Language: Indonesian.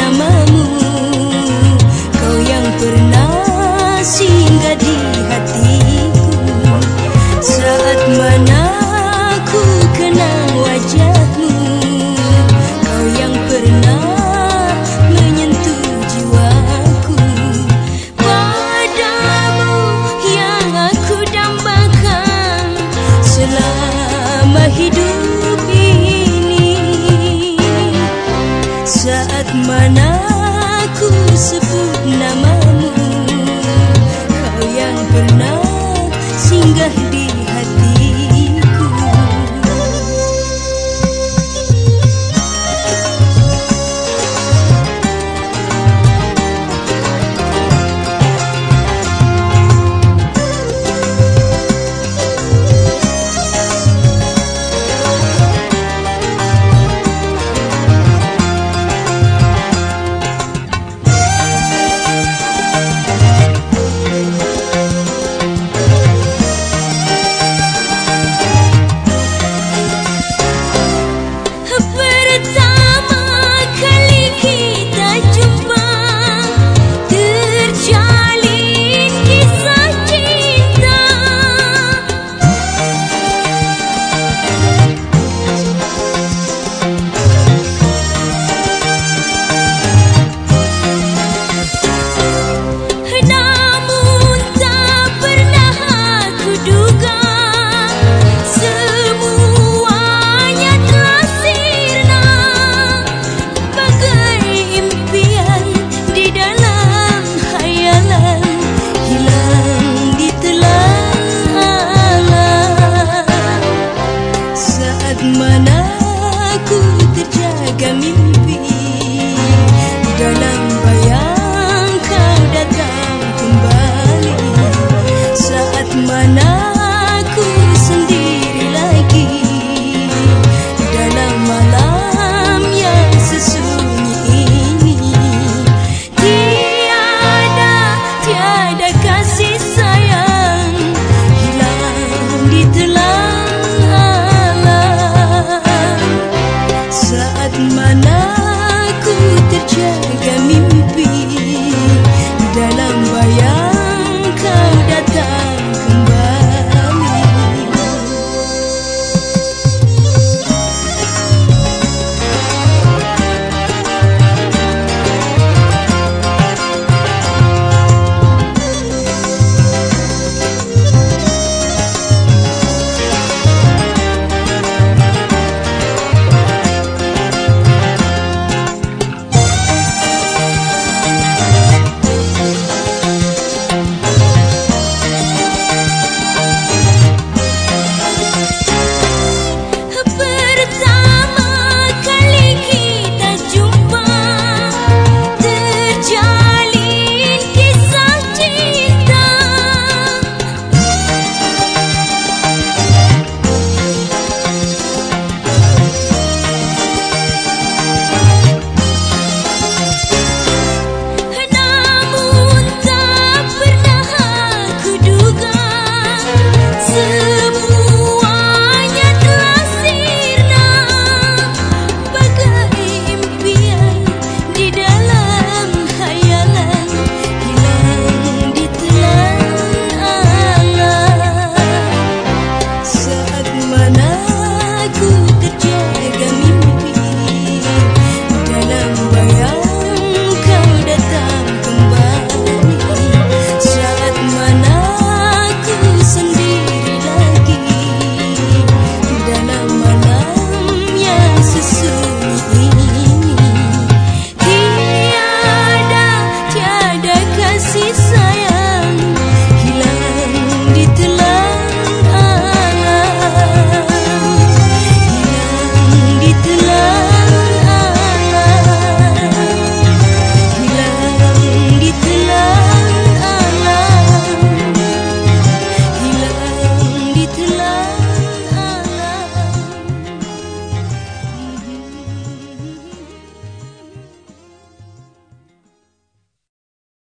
namamu. Kau yang pernah singgah di hatiku. Saat mana ku kenal wajahmu. Kau yang pernah menyentuh jiwaku. Padamu yang aku dambakan Selama hidup Saat mana ku sebut nama mana aku 思